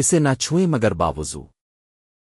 اسے نہ چھوئیں مگر باوضو۔